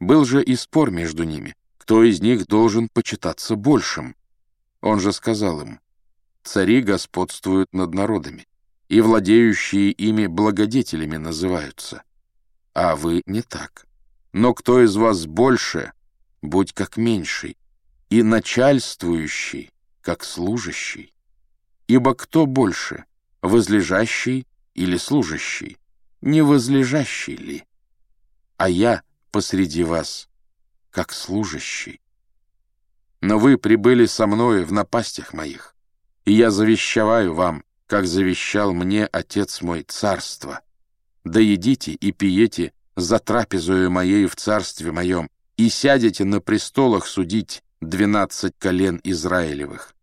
Был же и спор между ними, кто из них должен почитаться большим. Он же сказал им, «Цари господствуют над народами, и владеющие ими благодетелями называются. А вы не так. Но кто из вас больше, будь как меньший, и начальствующий, как служащий. Ибо кто больше, возлежащий или служащий? Не возлежащий ли? А я посреди вас, как служащий. Но вы прибыли со мною в напастях моих, и я завещеваю вам, как завещал мне отец мой царство. Да едите и пиете за трапезою моей в царстве моем, и сядете на престолах судить двенадцать колен Израилевых.